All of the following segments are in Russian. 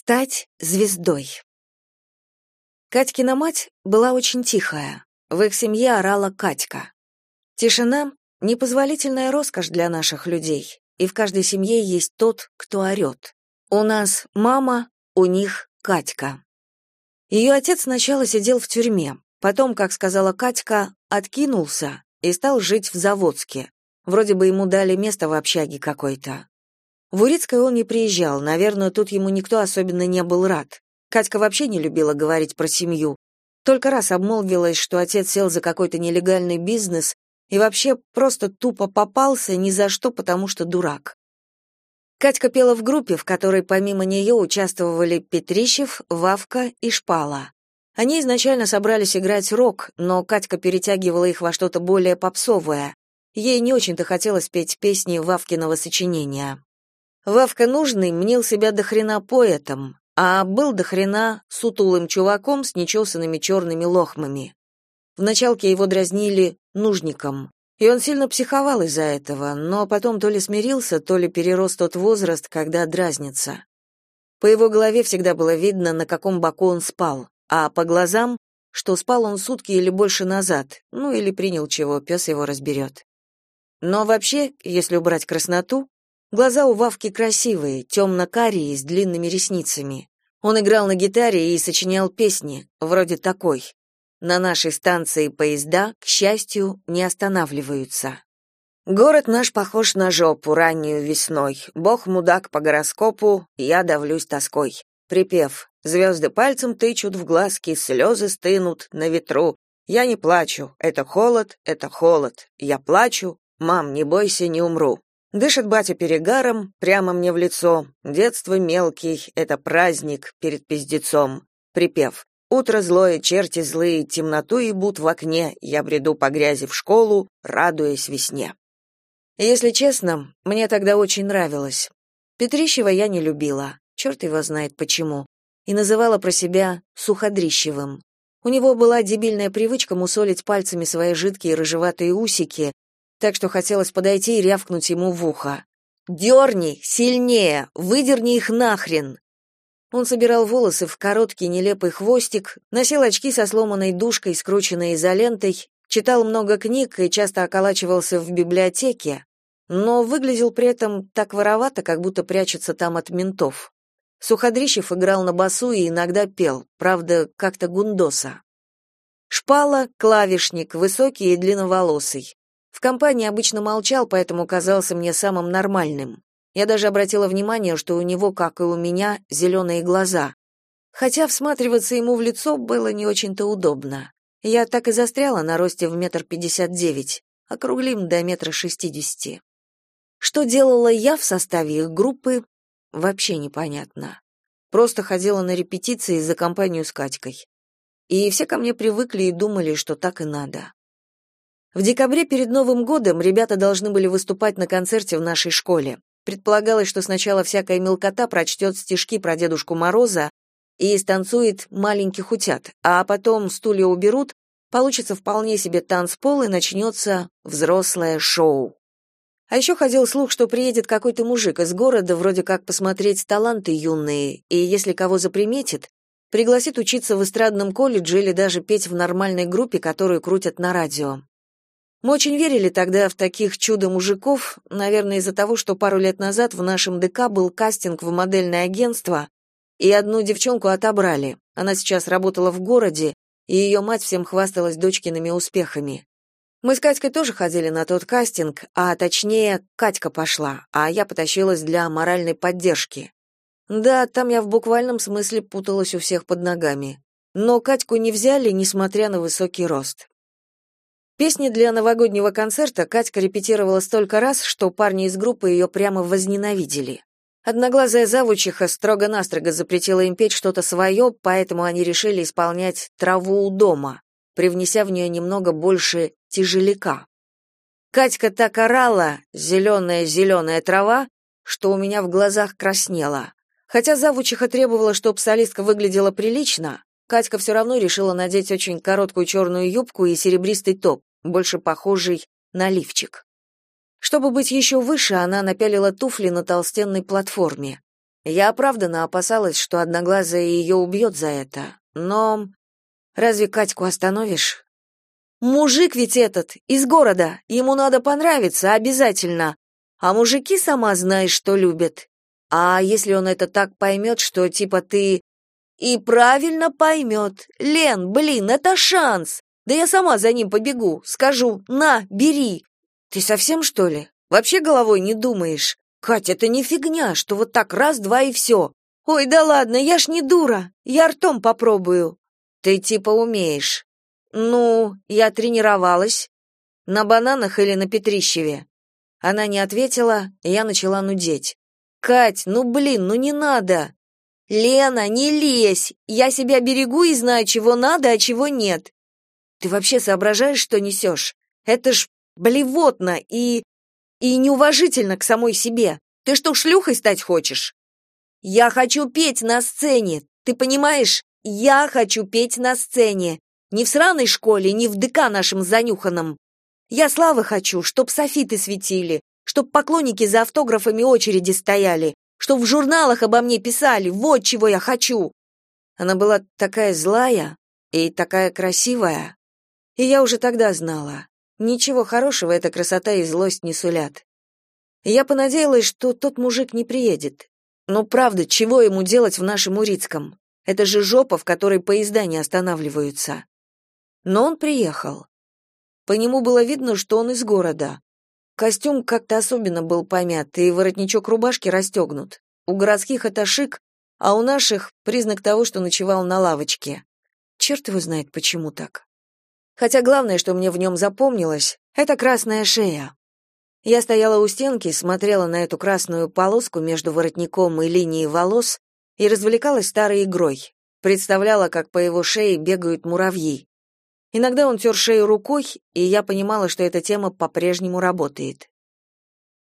Стать звездой. Катькина мать была очень тихая. В их семье орала Катька. Тишина — непозволительная роскошь для наших людей, и в каждой семье есть тот, кто орет. У нас мама, у них Катька. Ее отец сначала сидел в тюрьме, потом, как сказала Катька, откинулся и стал жить в Заводске. Вроде бы ему дали место в общаге какой-то. В Урицкое он не приезжал, наверное, тут ему никто особенно не был рад. Катька вообще не любила говорить про семью. Только раз обмолвилась, что отец сел за какой-то нелегальный бизнес и вообще просто тупо попался ни за что, потому что дурак. Катька пела в группе, в которой помимо нее участвовали Петрищев, Вавка и Шпала. Они изначально собрались играть рок, но Катька перетягивала их во что-то более попсовое. Ей не очень-то хотелось петь песни Вавкиного сочинения. Вавка нужный мнил себя до хрена поэтом, а был до хрена сутулым чуваком с нечесанными черными лохмами. В началке его дразнили «нужником», и он сильно психовал из-за этого, но потом то ли смирился, то ли перерос тот возраст, когда дразнится. По его голове всегда было видно, на каком боку он спал, а по глазам, что спал он сутки или больше назад, ну или принял чего, пес его разберет. Но вообще, если убрать красноту, Глаза у Вавки красивые, темно-карие, с длинными ресницами. Он играл на гитаре и сочинял песни, вроде такой. На нашей станции поезда, к счастью, не останавливаются. Город наш похож на жопу раннюю весной. Бог мудак по гороскопу, я давлюсь тоской. Припев. Звезды пальцем тычут в глазки, слезы стынут на ветру. Я не плачу, это холод, это холод. Я плачу, мам, не бойся, не умру. Дышит батя перегаром, прямо мне в лицо. Детство мелкий, это праздник перед пиздецом. Припев. Утро злое, черти злые, темноту ебут в окне, я бреду по грязи в школу, радуясь весне. Если честно, мне тогда очень нравилось. Петрищева я не любила, черт его знает почему, и называла про себя Суходрищевым. У него была дебильная привычка мусолить пальцами свои жидкие рыжеватые усики, так что хотелось подойти и рявкнуть ему в ухо. «Дерни! Сильнее! Выдерни их нахрен!» Он собирал волосы в короткий нелепый хвостик, носил очки со сломанной дужкой, скрученной изолентой, читал много книг и часто околачивался в библиотеке, но выглядел при этом так воровато, как будто прячется там от ментов. Суходрищев играл на басу и иногда пел, правда, как-то гундоса. Шпала — клавишник, высокий и длинноволосый. В компании обычно молчал, поэтому казался мне самым нормальным. Я даже обратила внимание, что у него, как и у меня, зеленые глаза. Хотя всматриваться ему в лицо было не очень-то удобно. Я так и застряла на росте в метр пятьдесят девять, округлим до метра шестидесяти. Что делала я в составе их группы, вообще непонятно. Просто ходила на репетиции за компанию с Катькой. И все ко мне привыкли и думали, что так и надо. В декабре перед Новым годом ребята должны были выступать на концерте в нашей школе. Предполагалось, что сначала всякая мелкота прочтет стишки про Дедушку Мороза и станцует «маленьких утят», а потом стулья уберут, получится вполне себе танцпол и начнется взрослое шоу. А еще ходил слух, что приедет какой-то мужик из города, вроде как посмотреть таланты юные, и если кого заприметит, пригласит учиться в эстрадном колледже или даже петь в нормальной группе, которую крутят на радио. Мы очень верили тогда в таких чудо-мужиков, наверное, из-за того, что пару лет назад в нашем ДК был кастинг в модельное агентство, и одну девчонку отобрали. Она сейчас работала в городе, и ее мать всем хвасталась дочкиными успехами. Мы с Катькой тоже ходили на тот кастинг, а точнее, Катька пошла, а я потащилась для моральной поддержки. Да, там я в буквальном смысле путалась у всех под ногами. Но Катьку не взяли, несмотря на высокий рост. Песни для новогоднего концерта Катька репетировала столько раз, что парни из группы ее прямо возненавидели. Одноглазая завучиха строго-настрого запретила им петь что-то свое, поэтому они решили исполнять «Траву у дома», привнеся в нее немного больше тяжеляка. Катька так орала «зеленая-зеленая трава», что у меня в глазах краснело. Хотя завучиха требовала, чтобы солистка выглядела прилично, Катька все равно решила надеть очень короткую черную юбку и серебристый топ, больше похожий на лифчик. Чтобы быть еще выше, она напялила туфли на толстенной платформе. Я оправданно опасалась, что одноглазая ее убьет за это. Но разве Катьку остановишь? Мужик ведь этот, из города, ему надо понравиться обязательно. А мужики, сама знаешь, что любят. А если он это так поймет, что типа ты... И правильно поймет. Лен, блин, это шанс. Да я сама за ним побегу, скажу, на, бери. Ты совсем, что ли? Вообще головой не думаешь? Катя, это не фигня, что вот так раз-два и все. Ой, да ладно, я ж не дура. Я ртом попробую. Ты типа умеешь. Ну, я тренировалась. На бананах или на Петрищеве? Она не ответила, и я начала нудеть. Кать, ну блин, ну не надо. Лена, не лезь. Я себя берегу и знаю, чего надо, а чего нет. Ты вообще соображаешь, что несешь? Это ж блевотно и и неуважительно к самой себе. Ты что, шлюхой стать хочешь? Я хочу петь на сцене. Ты понимаешь? Я хочу петь на сцене. Не в сраной школе, не в ДК нашем занюханном. Я славы хочу, чтоб софиты светили, чтоб поклонники за автографами очереди стояли, чтоб в журналах обо мне писали, вот чего я хочу. Она была такая злая и такая красивая. И я уже тогда знала, ничего хорошего эта красота и злость не сулят. Я понадеялась, что тот мужик не приедет. Но правда, чего ему делать в нашем Урицком? Это же жопа, в которой поезда не останавливаются. Но он приехал. По нему было видно, что он из города. Костюм как-то особенно был помят, и воротничок рубашки расстегнут. У городских это шик, а у наших — признак того, что ночевал на лавочке. Черт его знает, почему так. Хотя главное, что мне в нем запомнилось, это красная шея. Я стояла у стенки, смотрела на эту красную полоску между воротником и линией волос и развлекалась старой игрой. Представляла, как по его шее бегают муравьи. Иногда он тер шею рукой, и я понимала, что эта тема по-прежнему работает.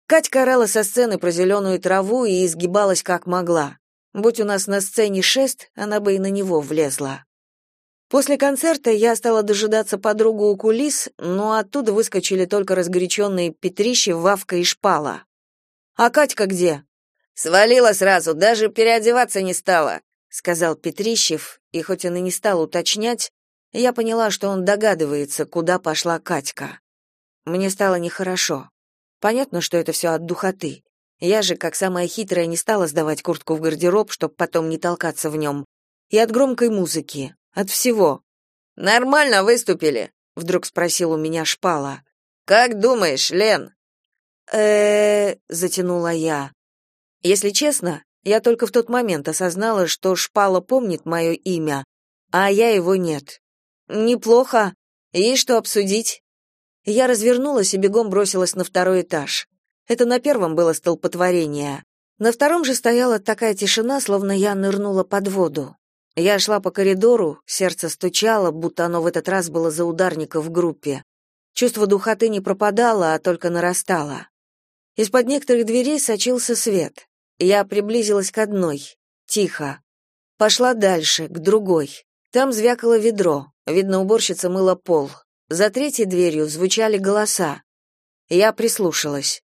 Катька орала со сцены про зеленую траву и изгибалась как могла. Будь у нас на сцене шест, она бы и на него влезла. После концерта я стала дожидаться подругу у кулис, но оттуда выскочили только разгоряченные Петрищи, Вавка и Шпала. «А Катька где?» «Свалила сразу, даже переодеваться не стала», — сказал Петрищев, и хоть он и не стал уточнять, я поняла, что он догадывается, куда пошла Катька. Мне стало нехорошо. Понятно, что это все от духоты. Я же, как самая хитрая, не стала сдавать куртку в гардероб, чтобы потом не толкаться в нем. И от громкой музыки, от всего. «Нормально выступили?» — вдруг спросил у меня Шпала. «Как думаешь, Лен?» э затянула я. Если честно, я только в тот момент осознала, что Шпала помнит мое имя, а я его нет. Неплохо. Есть что обсудить. Я развернулась и бегом бросилась на второй этаж. Это на первом было столпотворение. На втором же стояла такая тишина, словно я нырнула под воду. Я шла по коридору, сердце стучало, будто оно в этот раз было за ударника в группе. Чувство духоты не пропадало, а только нарастало. Из-под некоторых дверей сочился свет. Я приблизилась к одной. Тихо. Пошла дальше, к другой. Там звякало ведро. Видно, уборщица мыла пол. За третьей дверью звучали голоса. Я прислушалась.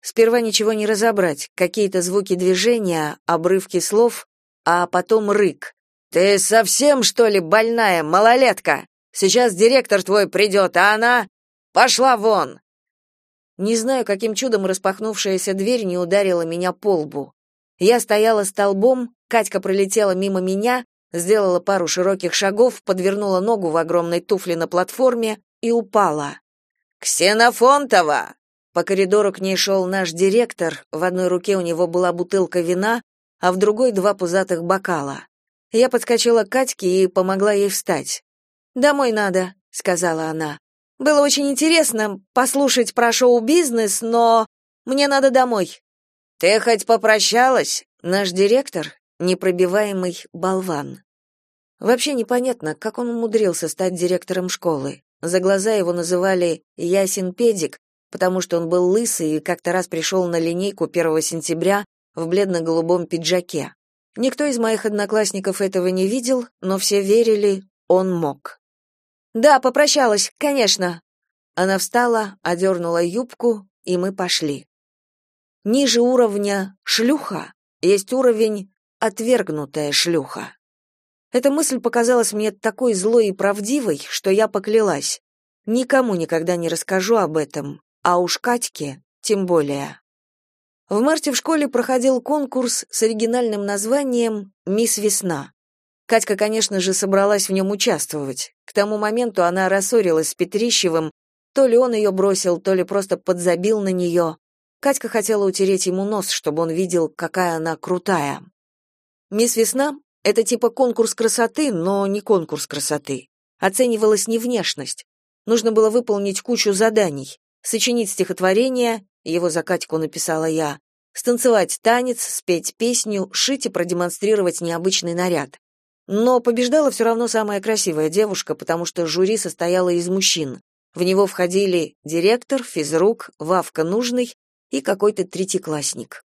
Сперва ничего не разобрать, какие-то звуки движения, обрывки слов, а потом рык. «Ты совсем, что ли, больная, малолетка? Сейчас директор твой придет, а она... Пошла вон!» Не знаю, каким чудом распахнувшаяся дверь не ударила меня по лбу. Я стояла столбом, Катька пролетела мимо меня, сделала пару широких шагов, подвернула ногу в огромной туфле на платформе и упала. «Ксенофонтова!» По коридору к ней шел наш директор, в одной руке у него была бутылка вина, а в другой два пузатых бокала. Я подскочила к Катьке и помогла ей встать. «Домой надо», — сказала она. «Было очень интересно послушать про шоу-бизнес, но мне надо домой». «Ты хоть попрощалась?» Наш директор, непробиваемый болван. Вообще непонятно, как он умудрился стать директором школы. За глаза его называли Ясин Педик, потому что он был лысый и как-то раз пришел на линейку 1 сентября в бледно-голубом пиджаке. Никто из моих одноклассников этого не видел, но все верили, он мог. «Да, попрощалась, конечно». Она встала, одернула юбку, и мы пошли. Ниже уровня шлюха есть уровень «отвергнутая шлюха». Эта мысль показалась мне такой злой и правдивой, что я поклялась. Никому никогда не расскажу об этом, а уж Катьке тем более. В марте в школе проходил конкурс с оригинальным названием «Мисс Весна». Катька, конечно же, собралась в нем участвовать. К тому моменту она рассорилась с Петрищевым, то ли он ее бросил, то ли просто подзабил на нее. Катька хотела утереть ему нос, чтобы он видел, какая она крутая. «Мисс Весна» — это типа конкурс красоты, но не конкурс красоты. Оценивалась не внешность. Нужно было выполнить кучу заданий, сочинить стихотворение, его за Катьку написала я, станцевать танец, спеть песню, шить и продемонстрировать необычный наряд. Но побеждала все равно самая красивая девушка, потому что жюри состояло из мужчин. В него входили директор, физрук, Вавка Нужный и какой-то третьеклассник.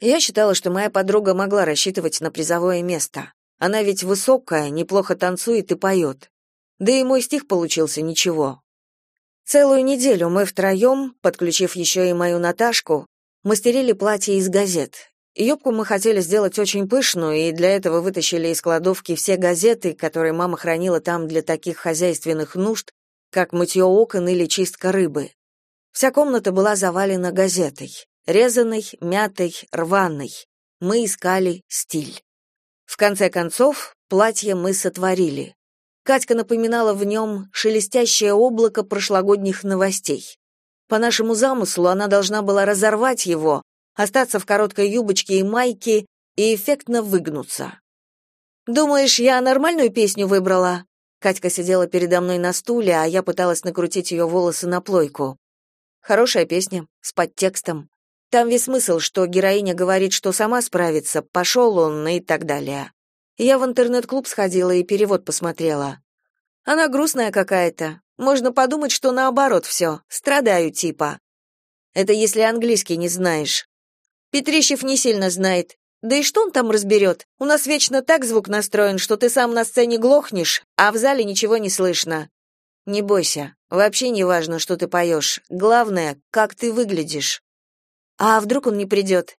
Я считала, что моя подруга могла рассчитывать на призовое место. Она ведь высокая, неплохо танцует и поет. Да и мой стих получился ничего. Целую неделю мы втроем, подключив еще и мою Наташку, мастерили платье из газет. Юбку мы хотели сделать очень пышную, и для этого вытащили из кладовки все газеты, которые мама хранила там для таких хозяйственных нужд, как мытье окон или чистка рыбы. Вся комната была завалена газетой, резаной, мятой, рваной. Мы искали стиль. В конце концов, платье мы сотворили. Катька напоминала в нем шелестящее облако прошлогодних новостей. По нашему замыслу она должна была разорвать его, остаться в короткой юбочке и майке и эффектно выгнуться. «Думаешь, я нормальную песню выбрала?» Катька сидела передо мной на стуле, а я пыталась накрутить ее волосы на плойку. Хорошая песня, с подтекстом. Там весь смысл, что героиня говорит, что сама справится, пошел он и так далее. Я в интернет-клуб сходила и перевод посмотрела. Она грустная какая-то. Можно подумать, что наоборот все. Страдаю типа. Это если английский не знаешь. Петрищев не сильно знает. Да и что он там разберет? У нас вечно так звук настроен, что ты сам на сцене глохнешь, а в зале ничего не слышно. Не бойся, вообще не важно, что ты поешь. Главное, как ты выглядишь. А вдруг он не придет?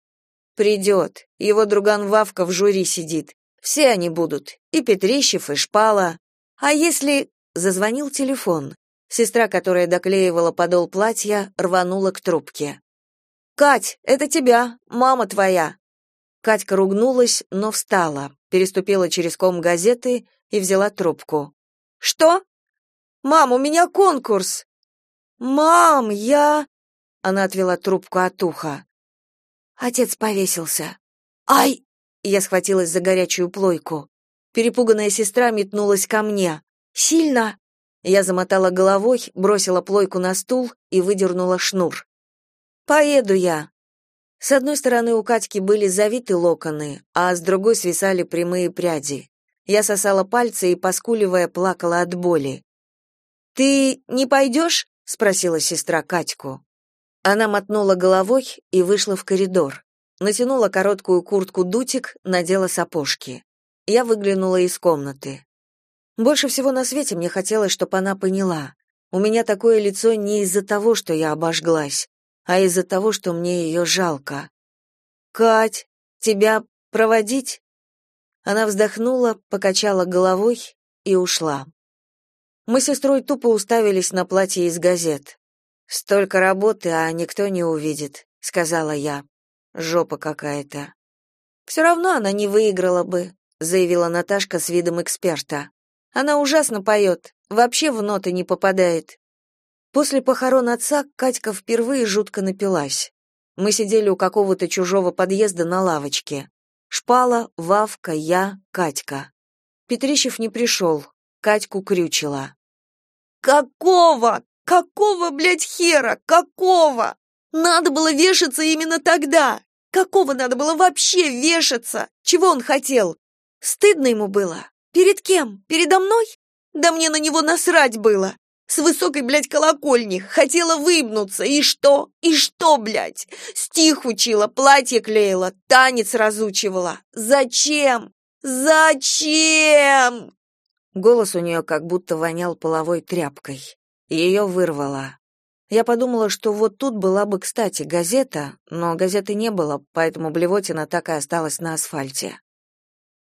Придет. Его друган Вавка в жюри сидит. Все они будут. И Петрищев, и Шпала. А если... Зазвонил телефон. Сестра, которая доклеивала подол платья, рванула к трубке. «Кать, это тебя, мама твоя!» Катька ругнулась, но встала, переступила через ком газеты и взяла трубку. «Что? Мам, у меня конкурс!» «Мам, я...» Она отвела трубку от уха. Отец повесился. «Ай!» Я схватилась за горячую плойку. Перепуганная сестра метнулась ко мне. «Сильно?» Я замотала головой, бросила плойку на стул и выдернула шнур. «Поеду я», с одной стороны у Катьки были завиты локоны, а с другой свисали прямые пряди. Я сосала пальцы и, поскуливая, плакала от боли. «Ты не пойдешь?» — спросила сестра Катьку. Она мотнула головой и вышла в коридор. Натянула короткую куртку-дутик, надела сапожки. Я выглянула из комнаты. Больше всего на свете мне хотелось, чтобы она поняла. У меня такое лицо не из-за того, что я обожглась а из-за того, что мне ее жалко. «Кать, тебя проводить?» Она вздохнула, покачала головой и ушла. Мы с сестрой тупо уставились на платье из газет. «Столько работы, а никто не увидит», — сказала я. «Жопа какая-то». «Все равно она не выиграла бы», — заявила Наташка с видом эксперта. «Она ужасно поет, вообще в ноты не попадает. После похорон отца Катька впервые жутко напилась. Мы сидели у какого-то чужого подъезда на лавочке. Шпала, Вавка, я, Катька. Петрищев не пришел. Катьку крючила. «Какого? Какого, блядь, хера? Какого? Надо было вешаться именно тогда! Какого надо было вообще вешаться? Чего он хотел? Стыдно ему было? Перед кем? Передо мной? Да мне на него насрать было! С высокой, блядь, колокольни. Хотела выебнуться. И что? И что, блядь? Стих учила, платье клеила, танец разучивала. Зачем? Зачем? Голос у нее как будто вонял половой тряпкой. Ее вырвало. Я подумала, что вот тут была бы, кстати, газета, но газеты не было, поэтому блевотина так и осталась на асфальте.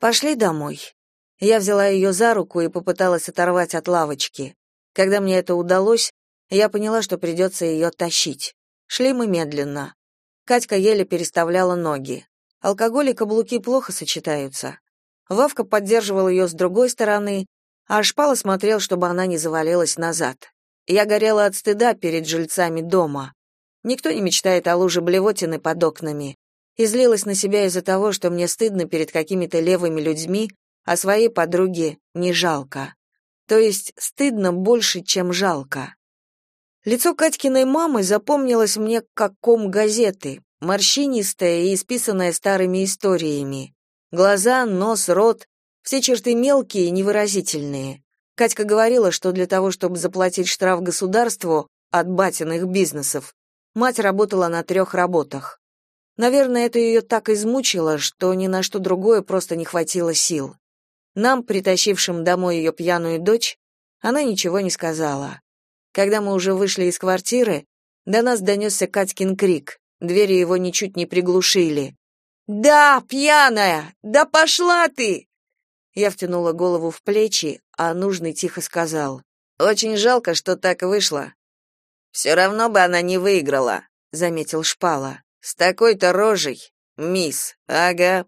Пошли домой. Я взяла ее за руку и попыталась оторвать от лавочки. Когда мне это удалось, я поняла, что придется ее тащить. Шли мы медленно. Катька еле переставляла ноги. Алкоголь и каблуки плохо сочетаются. Вавка поддерживал ее с другой стороны, а Шпала смотрел, чтобы она не завалилась назад. Я горела от стыда перед жильцами дома. Никто не мечтает о луже блевотины под окнами. И злилась на себя из-за того, что мне стыдно перед какими-то левыми людьми, а своей подруге не жалко. То есть стыдно больше, чем жалко. Лицо Катькиной мамы запомнилось мне как ком газеты, морщинистое и исписанное старыми историями. Глаза, нос, рот — все черты мелкие и невыразительные. Катька говорила, что для того, чтобы заплатить штраф государству от батиных бизнесов, мать работала на трех работах. Наверное, это ее так измучило, что ни на что другое просто не хватило сил. Нам, притащившим домой ее пьяную дочь, она ничего не сказала. Когда мы уже вышли из квартиры, до нас донесся Катькин крик. Двери его ничуть не приглушили. «Да, пьяная! Да пошла ты!» Я втянула голову в плечи, а нужный тихо сказал. «Очень жалко, что так вышло». «Все равно бы она не выиграла», — заметил Шпала. «С такой-то рожей, мисс, ага».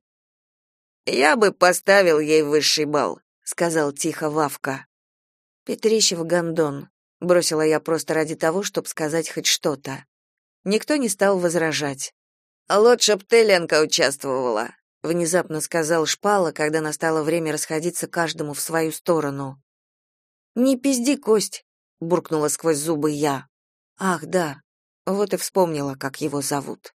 «Я бы поставил ей высший балл», — сказал тихо Вавка. «Петрищев гондон», — бросила я просто ради того, чтобы сказать хоть что-то. Никто не стал возражать. «Лучше б ты, участвовала», внезапно сказал Шпала, когда настало время расходиться каждому в свою сторону. Не пизди, Кость, буркнула сквозь зубы я. Ах, да. Вот и вспомнила, как его зовут.